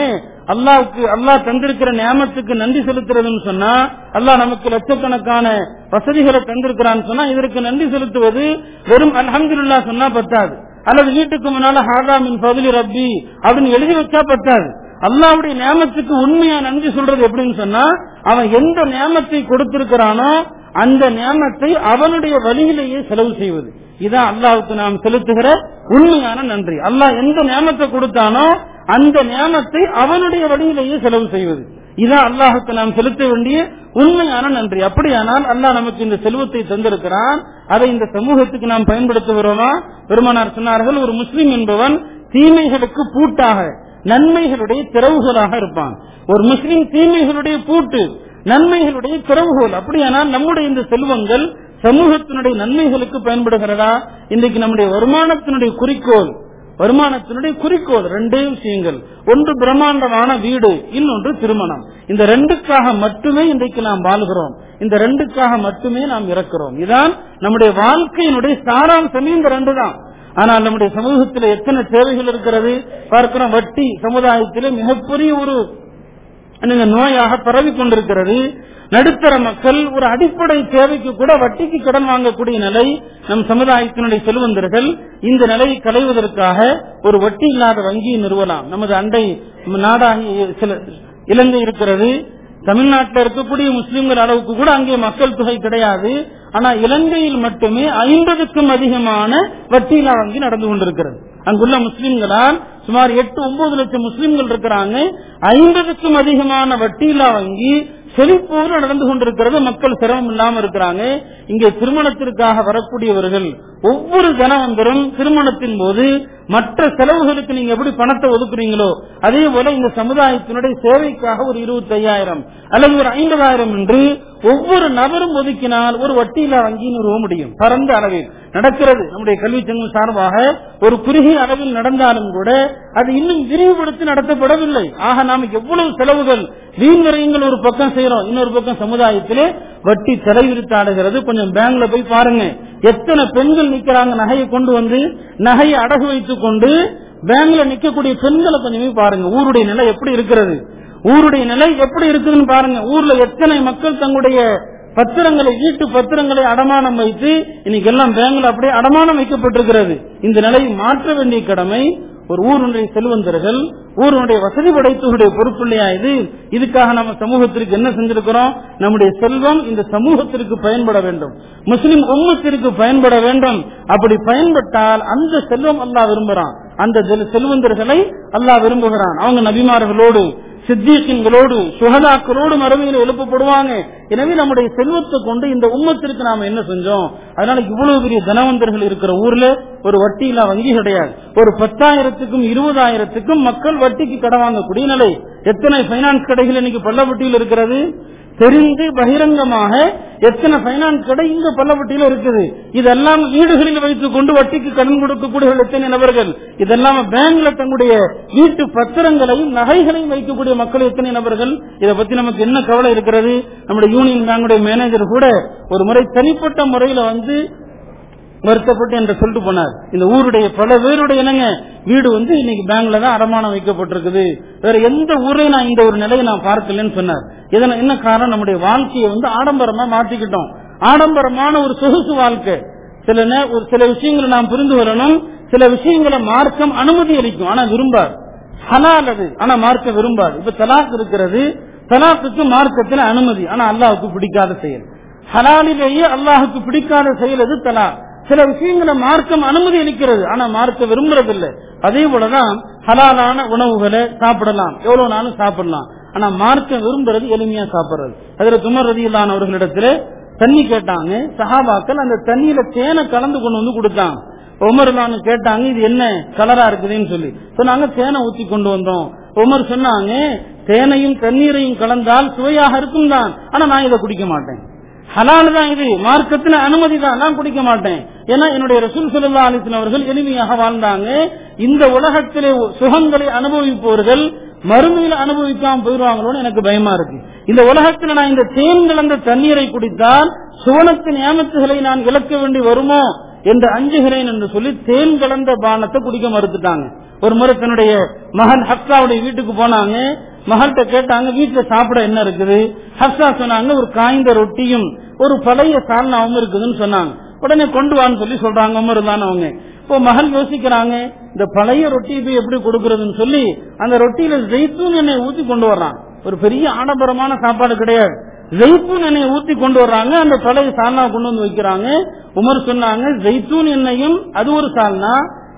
அல்லாவுக்கு அல்லாஹ் தந்திருக்கிற நியமத்துக்கு நன்றி செலுத்துறதுன்னு சொன்னா அல்லாஹ் நமக்கு லட்சக்கணக்கான வசதிகளை தந்திருக்கிறான்னு சொன்னா இதற்கு நன்றி செலுத்துவது வெறும் அலமதுல்லா சொன்னா பத்தாது. அல்லது வீட்டுக்கு முன்னால ஹாதா மின் பதிலி ரப்பி அப்படின்னு எழுதி வச்சா பத்தாது. அல்லாவுடைய நியமத்துக்கு உண்மையா நன்றி சொல்றது எப்படின்னு சொன்னா அவன் எந்த நியமத்தை கொடுத்திருக்கிறானோ அந்த நியமத்தை அவனுடைய வழியிலேயே செலவு செய்வது. இதான் அல்லாவுக்கு நாம் செலுத்துகிற உண்மையான நன்றி. அல்லாஹ் எந்த நியமத்தை கொடுத்தானோ அந்த நியமத்தை அவனுடைய வழியிலேயே செலவு செய்வது. இதான் அல்லாஹுக்கு நாம் செலுத்த வேண்டிய உண்மையான நன்றி. அப்படியானால் அல்லாஹ் நமக்கு இந்த செல்வத்தை தந்திருக்கிறான். அதை இந்த சமூகத்துக்கு நாம் பயன்படுத்துகிறோமா? பெருமானார் சொன்னார்கள் ஒரு முஸ்லீம் என்பவன் தீமைகளுக்கு பூட்டாக நன்மைகளுடைய திறவுகளாக இருப்பான். ஒரு முஸ்லீம் தீமைகளுடைய பூட்டு நன்மைகளுடைய திறவுகோல் அப்படியானால் நம்முடைய இந்த செல்வங்கள் சமூகத்தினுடைய நன்மைகளுக்கு பயன்படுகிறதா? இன்றைக்கு நம்முடைய வருமானத்தினுடைய குறிக்கோள். வருமானத்தினுடைய குறிக்கோள். ரெண்டே விஷயங்கள். ஒன்று பிரம்மாண்டமான வீடு இன்னொன்று திருமணம். இந்த ரெண்டுக்காக மட்டுமே இன்றைக்கு நாம் வாழ்கிறோம். இந்த ரெண்டுக்காக மட்டுமே நாம் இறக்கிறோம். இதான் நம்முடைய வாழ்க்கையினுடைய சாராம்சமே இந்த ரெண்டு தான். ஆனால் நம்முடைய சமூகத்தில் எத்தனை தேவைகள் இருக்கிறது? பார்க்கிறோம் வட்டி சமுதாயத்திலே மிகப்பெரிய ஒரு என்னங்க, நோயாக பரவி கொண்டிருக்கிறது. நடுத்தர மக்கள் ஒரு அடிப்படை தேவைக்கு கூட வட்டிக்கு கடன் வாங்கக்கூடிய நிலை நம் சமுதாயத்தினுடைய செல்வந்தர்கள் இந்த நிலையை களைவதற்காக ஒரு வட்டி இல்லாத வங்கியை நிறுவலாம். நமது அண்டை நாடாகிய சில இலங்கை இருக்கிறது. தமிழ்நாட்டில் இருக்கக்கூடிய முஸ்லிம்கள் அளவுக்கு கூட அங்கே மக்கள் தொகை கிடையாது. ஆனா இலங்கையில் மட்டுமே ஐம்பதுக்கும் அதிகமான வட்டியிலா வங்கி நடந்து கொண்டிருக்கிறது. அங்குள்ள முஸ்லிம்களால் சுமார் எட்டு ஒன்பது லட்சம் முஸ்லிம்கள் இருக்கிறாங்க. ஐம்பதுக்கும் அதிகமான வட்டியிலா வங்கி செழிப்போடு நடந்து கொண்டிருக்கிறது. மக்கள் சிரமம் இல்லாம இருக்கிறாங்க. இங்கே திருமணத்திற்காக வரக்கூடியவர்கள் ஒவ்வொரு தனவந்தரும் திருமணத்தின் போது மற்ற செலவுகளுக்கு நீங்க எப்படி பணத்தை ஒதுக்குறீங்களோ அதே போல இந்த சமுதாயத்தினுடைய சேவைக்காக ஒரு இருபத்தி ஐயாயிரம் அல்லது ஒரு ஐம்பதாயிரம் என்று ஒவ்வொரு நபரும் ஒதுக்கினால் ஒரு வட்டியில்லா வங்கின்னு நிறுவ முடியும். பரந்த அளவில். நடக்கிறது. நம்முடைய கல்வி சங்கம் சார்பாக ஒரு குறுகிய அளவில் நடந்தாலும் கூட அது இன்னும் விரிவுபடுத்தி நடத்தப்படவில்லை. ஆக நாம் எவ்வளவு செலவுகள் வீண்வரையங்கள் ஒரு பக்கம் செய்யறோம் இன்னொரு பக்கம் சமுதாயத்திலே வட்டி தலைவிரித்தாடுகிறது கொஞ்சம் பேங்க்ல போய் பாருங்க. எத்தனை பெண்கள் நிக்கிறாங்க நகையை கொண்டு வந்து நகையை அடகு வைத்துக் கொண்டு பேங்க்ல நிக்கக்கூடிய பெண்களை கொஞ்சமே பாருங்க. ஊருடைய நிலை எப்படி இருக்கிறது? ஊருடைய நிலை எப்படி இருக்குதுன்னு பாருங்க. ஊர்ல எத்தனை மக்கள் தங்களுடைய பத்திரங்களை வீட்டு பத்திரங்களை அடமானம் வைத்து இன்னைக்கு எல்லாம் பேங்க்ல அப்படியே அடமானம் வைக்கப்பட்டிருக்கிறது. இந்த நிலையை மாற்ற வேண்டிய கடமை ஒரு ஊருடைய செல்வந்தர்கள் ஊருடைய வசதி படைத்தவருடைய பொறுப்பில்லையா இது? இதுக்காக நம்ம சமூகத்திற்கு என்ன செஞ்சிருக்கிறோம்? நம்முடைய செல்வம் இந்த சமூகத்திற்கு பயன்பட வேண்டும். முஸ்லிம் உம்மத்திற்கு பயன்பட வேண்டும். அப்படி பயன்பட்டால் அந்த செல்வம் அல்லா விரும்புறான் அந்த செல்வந்தர்களை அல்லா விரும்புகிறான். அவங்க நபிமார்களோடு சித்தியக்கின்களோடு சுகதாக்களோடு மறுமையில் எழுப்பப்படுவாங்க. எனவே நம்முடைய செல்வத்தை கொண்டு இந்த உம்மத்திற்கு நாம என்ன செஞ்சோம்? அதனால இவ்வளவு பெரிய தனவந்தர்கள் இருக்கிற ஊர்ல ஒரு வட்டியில்லா வங்கி கிடையாது. ஒரு பத்தாயிரத்துக்கும் இருபதாயிரத்துக்கும் மக்கள் வட்டிக்கு கடன் வாங்கக்கூடிய நிலை. எத்தனை பைனான்ஸ் கடைகள் இன்னைக்கு பள்ளப்பட்டியில் இருக்கிறது? தெரிந்து பகிரங்கமாக எத்தனை பைனான்ஸ் கடை இந்த பள்ளப்பட்டியில இருக்குது. இதெல்லாம் வீடுகளில் வைத்துக் கொண்டு வட்டிக்கு கடன் கொடுக்கக்கூடிய எத்தனை நபர்கள்? இதெல்லாம் பேங்க்ல தங்களுடைய வீட்டு பத்திரங்களையும் நகைகளையும் வைக்கக்கூடிய மக்கள் எத்தனை நபர்கள்? இதை பத்தி நமக்கு என்ன கவலை இருக்கிறது? நம்முடைய யூனியன் பேங்குடைய மேனேஜர் கூட ஒரு முறை தனிப்பட்ட முறையில வந்து வருத்தப்பட்டு என்று சொல்லிட்டு போனார். இந்த ஊருடைய பல பேருடைய என்னங்க வீடு வந்து இன்னைக்கு பேங்க்ல தான் அடமானம் வைக்கப்பட்டிருக்குது. வேற எந்த ஊரையும் நான் இந்த ஒரு நிலையை நான் பார்க்கலன்னு சொன்னார். இதன என்ன காரணம்? நம்முடைய வாழ்க்கையை வந்து ஆடம்பரமா மாத்திக்கிட்டோம். ஆடம்பரமான ஒரு சொகுசு வாழ்க்கை. சில ஒரு சில விஷயங்களை நாம் புரிந்து வரணும் சில விஷயங்களை மார்க்கம் அனுமதி அளிக்கும். ஆனா விரும்பார். ஹலால் அது. ஆனா மார்க்க விரும்பாது இப்ப தலாக் இருக்கிறது. தலாக்குக்கு மார்க்கத்தில் அனுமதி. ஆனா அல்லாஹுக்கு பிடிக்காத செயல். ஹலாலிலேயே அல்லாஹுக்கு பிடிக்காத செயல் அது தலாக். சில விஷயங்களை மார்க்கம் அனுமதி அளிக்கிறது. ஆனா மார்க்க விரும்புறதில்லை. அதே போலதான் ஹலாலான உணவுகளை சாப்பிடலாம். எவ்வளவு நாளும் சாப்பிடலாம். ஆனா மார்க்க விரும்புறது எளிமையா சாப்பிடுறது. அதுல துமர் ரதியில்லான அவர்களிடத்துல தண்ணி கேட்டாங்க. சஹாபாக்கள் அந்த தண்ணியில தேனை கலந்து கொண்டு வந்து கொடுத்தாங்க உமர்லான்னு கேட்டாங்க இது என்ன கலரா இருக்குதுன்னு சொல்லி. சொன்னாங்க தேனை ஊத்தி கொண்டு வந்தோம். உமர் சொன்னாங்க தேனையும் தண்ணீரையும் கலந்தால் சுவையாக இருக்கும் தான் ஆனா நான் இதை குடிக்க மாட்டேன். ஹலால் தான் இது. மார்க்கத்துல அனுமதி தான் நான் குடிக்க மாட்டேன். ஏன்னா என்னுடைய ரசூல் சுல்லா அலிஸ்லாம் அவர்கள் எளிமையாக வாழ்ந்தாங்க. இந்த உலகத்திலே சுகங்களை அனுபவிப்பவர்கள் மறுமையில அனுபவிக்காம போயிடுவாங்களோன்னு எனக்கு பயமா இருக்கு. இந்த உலகத்துல நான் இந்த தேன் கலந்த தண்ணீரை குடித்தால் சுவனத்தின் ஏமத்துகளை நான் இழக்க வேண்டி வருமோ என்று அஞ்சுகிறேன் என்று சொல்லி தேன் கலந்த பானத்தை குடிக்க மறுத்துட்டாங்க. ஒரு முறை தன்னுடைய மகன் ஹப்சாவுடைய வீட்டுக்கு போனாங்க. மகள்கிட்ட கேட்டாங்க வீட்டுல சாப்பிட என்ன இருக்குது? ஹப்சா சொன்னாங்க ஒரு காய்ந்த ரொட்டியும் ஒரு பழைய சால்னாவும் இருக்குதுன்னு சொன்னாங்க. உடனே கொண்டு வான்னு சொல்லி சொல்றாங்க உமர் தான் அவங்க. இப்போ மகள் யோசிக்கிறாங்க இந்த பழைய ரொட்டியை போய் எப்படி கொடுக்கறதுன்னு சொல்லி அந்த ரொட்டியில ஜெய்த்தூன் எண்ணெய் ஊத்தி கொண்டு வர்றான். ஒரு பெரிய ஆடம்பரமான சாப்பாடு கிடையாது. ஜெய்த்தூன் எண்ணெயை ஊத்தி கொண்டு வர்றாங்க அந்த பழைய சால்னா கொண்டு வந்து வைக்கிறாங்க. உமர் சொன்னாங்க ஜெய்த்தூன் எண்ணெயும் அது ஒரு சால்னா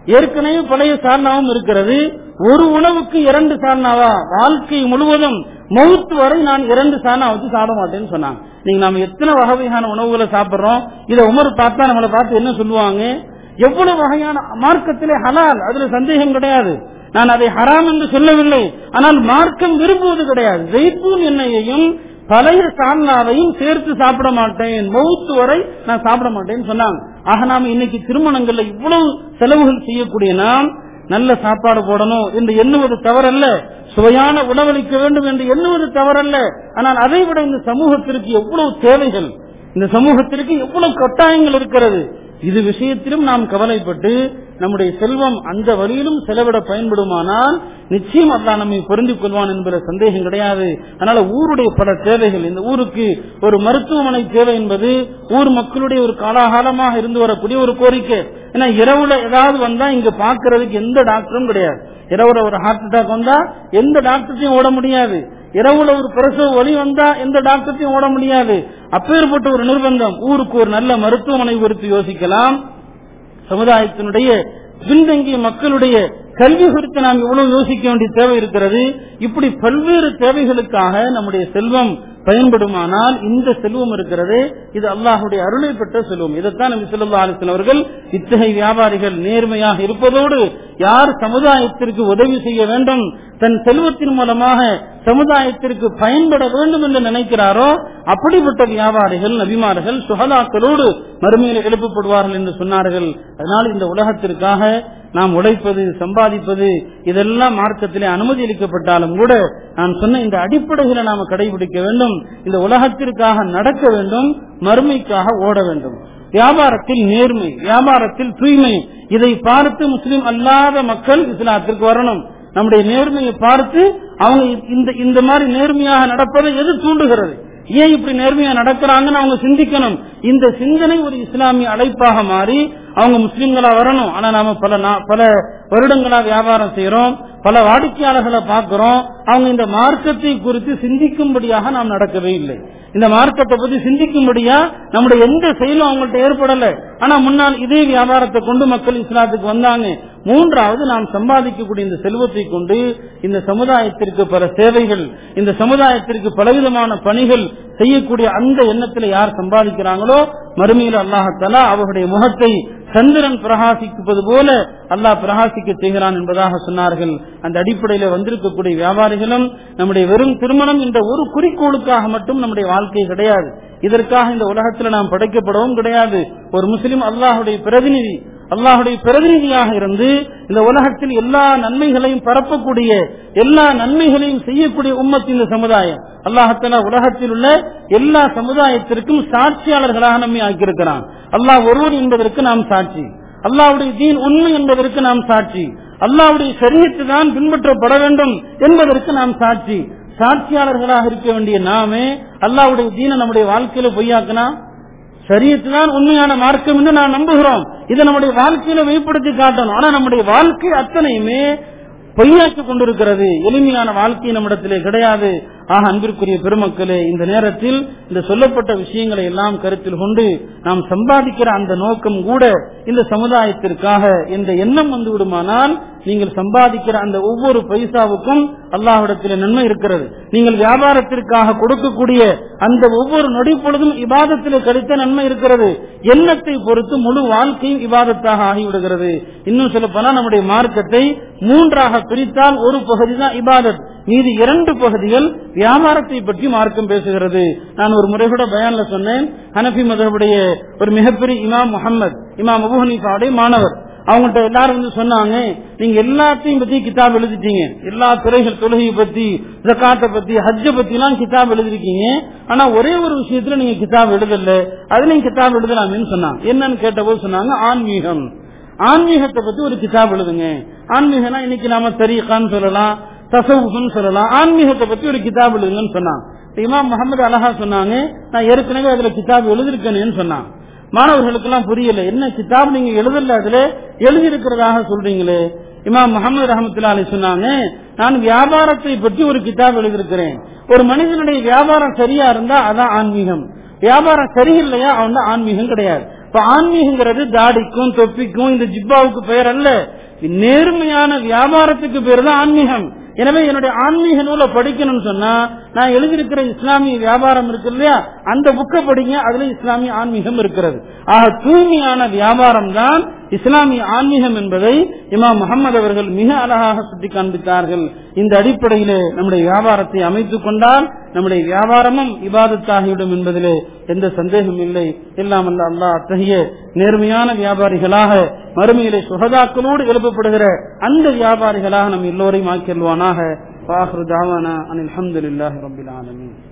ஏற்கனவே பழைய சார்னாவும் இருக்கிறது. ஒரு உணவுக்கு இரண்டு சார்னாவா வாழ்க்கை முழுவதும் மவுத்து வரை நான் இரண்டு சால்னா வச்சு சாப்பிட மாட்டேன்னு சொன்னாங்க. நீங்க நாம எத்தனை வகை வகையான உணவுகளை சாப்பிடுறோம்? இதை உமர் பார்த்தா நம்மளை பார்த்து என்ன சொல்லுவாங்க? எவ்வளவு வகையான மார்க்கத்திலே ஹலால் அதுல சந்தேகம் கிடையாது. நான் அதை ஹராம் என்று சொல்லவில்லை. ஆனால் மார்க்கம் விரும்புவது கிடையாது. ஜெய்தூன் எண்ணெயையும் பழைய சார்னாவையும் சேர்த்து சாப்பிட மாட்டேன். மவுத்து வரை நான் சாப்பிட மாட்டேன்னு சொன்னாங்க. ஆக நாம இன்னைக்கு திருமணங்கள்ல இவ்வளவு செலவுகள் செய்யக்கூடிய நாம் நல்ல சாப்பாடு போடணும் என்று எண்ணுவது தவறல்ல. சுவையான உணவளிக்க வேண்டும் என்று எண்ணுவது தவறல்ல. ஆனால் அதை விட இந்த சமூகத்திற்கு எவ்வளவு தேவைகள்? இந்த சமூகத்திற்கு எவ்வளவு கட்டாயங்கள் இருக்கிறது? இது விஷயத்திலும் நாம் கவலைப்பட்டு நம்முடைய செல்வம் அந்த வழியிலும் செலவிட பயன்படுமானால் நிச்சயம் அல்லா நம்மை பொருந்திக் கொள்வான் என்பது சந்தேகம் கிடையாது. அதனால ஊருடைய பல தேவைகள் இந்த ஊருக்கு ஒரு மருத்துவமனை தேவை என்பது ஊர் மக்களுடைய ஒரு காலாகாலமாக இருந்து வரக்கூடிய ஒரு கோரிக்கை. ஏன்னா இரவுல ஏதாவது வந்தா இங்க பாக்குறதுக்கு எந்த டாக்டரும் கிடையாது. இரவுல ஒரு ஹார்ட் அட்டாக் வந்தா எந்த டாக்டர்த்தையும் ஓட முடியாது. இரவுல ஒரு பிரசவ வழி வந்தா எந்த டாக்டர்த்தையும் ஓட முடியாது. அப்பேற்பட்ட ஒரு நிர்பந்தம். ஊருக்கு ஒரு நல்ல மருத்துவமனை குறித்து யோசிக்கலாம். சமுதாயத்தினுடைய பின்தங்கிய மக்களுடைய கல்வி குறித்து நாம் இவ்வளவு யோசிக்க வேண்டிய தேவை இருக்கிறது. இப்படி பல்வேறு தேவைகளுக்காக நம்முடைய செல்வம் பயன்படுமானால் இந்த செல்வம் இருக்கிறது. இது அல்லாஹுடைய அருளை பெற்ற செல்வம். இதைத்தான் நபி சொல்லா அலிஸ்லாம் அவர்கள் இத்தகைய வியாபாரிகள் நேர்மையாக இருப்பதோடு யார் சமுதாயத்திற்கு உதவி செய்ய வேண்டும் தன் செல்வத்தின் மூலமாக சமுதாயத்திற்கு பயன்பட வேண்டும் என்று நினைக்கிறாரோ அப்படிப்பட்ட வியாபாரிகள் நபிமார்கள் சுகதாக்களோடு மறுமையில் எழுப்பப்படுவார்கள் என்று சொன்னார்கள். அதனால் இந்த உலகத்திற்காக நாம் உழைப்பது சம்பாதிப்பது இதெல்லாம் மார்க்கத்திலே அனுமதி அளிக்கப்பட்டாலும் கூட நான் சொன்ன இந்த அடிப்படைகளை நாம கடைபிடிக்க வேண்டும். இந்த உலகத்திற்காக நடக்க வேண்டும் மறுமைக்காக ஓட வேண்டும். வியாபாரத்தில் நேர்மை வியாபாரத்தில் தூய்மை இதை பார்த்து முஸ்லிம் அல்லாத மக்கள் இஸ்லாத்திற்கு வரணும். நம்முடைய நேர்மையை பார்த்து அவங்க இந்த இந்த மாதிரி நேர்மையாக நடப்பதை எது தூண்டுகிறது? ஏன் இப்படி நேர்மையா நடக்கிறாங்கன்னு அவங்க சிந்திக்கணும். இந்த சிந்தனை ஒரு இஸ்லாமிய அழைப்பாக மாறி அவங்க முஸ்லீம்களா வரணும். ஆனா நாம பல பல வருடங்களா வியாபாரம் செய்யறோம் பல வாடிக்கையாளர்களை பார்க்கிறோம். அவங்க இந்த மார்க்கத்தை குறித்து சிந்திக்கும்படியாக நாம் நடக்கவே இல்லை. இந்த மார்க்கத்தை பத்தி சிந்திக்கும்படியா நம்முடைய எந்த செயலும் அவங்கள்ட்ட ஏற்படல. ஆனா முன்னால் இதே வியாபாரத்தை கொண்டு மக்கள் இஸ்லாத்துக்கு வந்தாங்க. மூன்றாவது நாம் சம்பாதிக்கக்கூடிய இந்த செல்வத்தை கொண்டு இந்த சமுதாயத்திற்கு பல சேவைகள் இந்த சமுதாயத்திற்கு பலவிதமான பணிகள் செய்யக்கூடிய அந்த எண்ணத்துல யார் சம்பாதிக்கிறாங்களோ மறுமையில் அல்லாஹாலா அவருடைய முகத்தை சந்திரன் பிரகாசிப்பது போல அல்லாஹ் பிரகாசிக்க செய்கிறான் என்பதாக சொன்னார்கள். அந்த அடிப்படையில வந்திருக்கக்கூடிய வியாபாரிகளும் நம்முடைய வெறும் திருமணம் இந்த ஒரு குறிக்கோளுக்காக மட்டும் நம்முடைய வாழ்க்கை கிடையாது. இதற்காக இந்த உலகத்தில் நாம் படைக்கப்படவும் கிடையாது. ஒரு முஸ்லிம் அல்லாஹுடைய பிரதிநிதி அல்லாஹுடைய பிரதிநிதியாக இருந்து இந்த உலகத்தில் எல்லா நன்மைகளையும் பரப்பக்கூடிய எல்லா நன்மைகளையும் செய்யக்கூடிய உம்மத்து இந்த சமுதாயம். அல்லாஹத்தலா உலகத்தில் உள்ள எல்லா சமுதாயத்திற்கும் சாட்சியாளர்களாக நம்மை ஆக்கியிருக்கிறான். அல்லாஹ் ஒருவர் என்பதற்கு நாம் சாட்சி. அல்லாவுடைய தீன் உண்மை என்பதற்கு நாம் சாட்சி. அல்லாவுடைய சரியத்து தான் பின்பற்றப்பட வேண்டும் என்பதற்கு நாம் சாட்சி. சாட்சியாளர்களாக இருக்க வேண்டிய நாமே அல்லாவுடைய தீன நம்முடைய வாழ்க்கையில பொய்யாக்கினா? சரியத்துதான் உண்மையான மார்க்கம் என்று நான் நம்புகிறோம். இதை நம்முடைய வாழ்க்கையில வெளிப்படுத்தி காட்டணும். ஆனா நம்முடைய வாழ்க்கை அத்தனையுமே பொய்யாக்கி கொண்டிருக்கிறது. எளிமையான வாழ்க்கை நம்மிடத்திலே கிடையாது. ஆக அன்பிற்குரிய பெருமக்களே இந்த நேரத்தில் இந்த சொல்லப்பட்ட விஷயங்களை எல்லாம் கருத்தில் கொண்டு நாம் சம்பாதிக்கிற அந்த நோக்கம் கூட இந்த சமுதாயத்திற்காக இந்த எண்ணம் வந்து விடுமானால் நீங்கள் சம்பாதிக்கிற அந்த ஒவ்வொரு பைசாவுக்கும் அல்லாஹிடத்தில் நன்மை இருக்கிறது. நீங்கள் வியாபாரத்திற்காக கொடுக்கக்கூடிய அந்த ஒவ்வொரு நொடி பொழுதும் இபாதத்தில் கழித்த நன்மை இருக்கிறது. எண்ணத்தை பொறுத்து முழு வாழ்க்கையும் இபாதத்தாக ஆகிவிடுகிறது. இன்னும் சொல்ல போனா நம்முடைய மார்க்கத்தை மூன்றாக பிரித்தால் ஒரு பகுதி தான் இபாதத். மீது இரண்டு பகுதிகள் வியாபாரத்தை பற்றி மார்க்கம் பேசுகிறது. நான் ஒரு முறை கூட பயான்ல சொன்னேன். ஹனபி மதபுடைய ஒரு மிகப்பெரிய இமாம் முகமது இமாம் அபு ஹனீஃபாவுடைய மாணவர். அவங்கள்ட்ட எல்லாரும் வந்து சொன்னாங்க நீங்க எல்லாத்தையும் பத்தி கிதாப் எழுதிட்டீங்க. எல்லா துறைகள் தொழுகையை பத்தி ஜக்காத்தை பத்தி ஹஜ்ஜ பத்தி எல்லாம் கிதாப் எழுதிருக்கீங்க ஆனா ஒரே ஒரு விஷயத்துல நீங்க கிதாப் எழுதல. அது நீங்க கிதாப் எழுதலாமேன்னு சொன்னாங்க. என்னன்னு கேட்டபோது சொன்னாங்க ஆன்மீகம். ஆன்மீகத்தை பத்தி ஒரு கிதாப் எழுதுங்க. ஆன்மீகம்னா இன்னைக்கு நாம தரீகான்னு சொல்லலாம். தசவுன்னு சொல்லலாம். ஆன்மீகத்தை பத்தி ஒரு கிதாப் எழுதுங்கன்னு சொன்னாங்க இமாம் முகமது அலஹா சொன்னாங்க நான் ஏற்கனவே அதுல கிதாப் எழுதிருக்கேன்னு சொன்னான். மாணவர்களுக்கு எல்லாம் புரியல. என்ன கிதாப் நீங்க எழுதல அதுல? எழுதியிருக்கிறதாக சொல்றீங்களே. இமாம் முகமது ரஹமத்துல்லா அலி சொன்னாங்க நான் வியாபாரத்தை பற்றி ஒரு கிதாப் எழுதியிருக்கிறேன். ஒரு மனிதனுடைய வியாபாரம் சரியா இருந்தா அதான் ஆன்மீகம். வியாபாரம் சரியில்லையா அவன் ஆன்மீகம் கிடையாது. இப்ப ஆன்மீகங்கிறது தாடிக்கும் தொப்பிக்கும் இந்த ஜிப்பாவுக்கு பெயர் அல்ல. நேர்மையான வியாபாரத்துக்கு பேர் தான் ஆன்மீகம். எனவே என்னுடைய ஆன்மீக நூலை படிக்கணும்னு சொன்னா நான் எழுதியிருக்கிற இஸ்லாமிய வியாபாரம் இருக்கு இல்லையா? அந்த புக்கை படிங்க அதுல இஸ்லாமிய ஆன்மீகம் இருக்கிறது. ஆக தூய்மையான வியாபாரம் தான் இஸ்லாமிய ஆன்மீகம் என்பதை இமாம் முகமது அவர்கள் மிக அழகாக சுட்டி காண்பித்தார்கள் இந்த அடிப்படையிலே நம்முடைய வியாபாரத்தை அமைத்துக் கொண்டால் நம்முடைய வியாபாரமும் இபாதத்தாகிவிடும் என்பதிலே எந்த சந்தேகம் இல்லை. எல்லாம் அல்ல அல்லாஹ் அத்தகைய நேர்மையான வியாபாரிகளாக மறுமையிலே சுகதாக்களோடு எழுப்பப்படுகிற அந்த வியாபாரிகளாக நம் எல்லோரையும் ہے فاخر دعوانا أن الحمد للہ رب العالمين.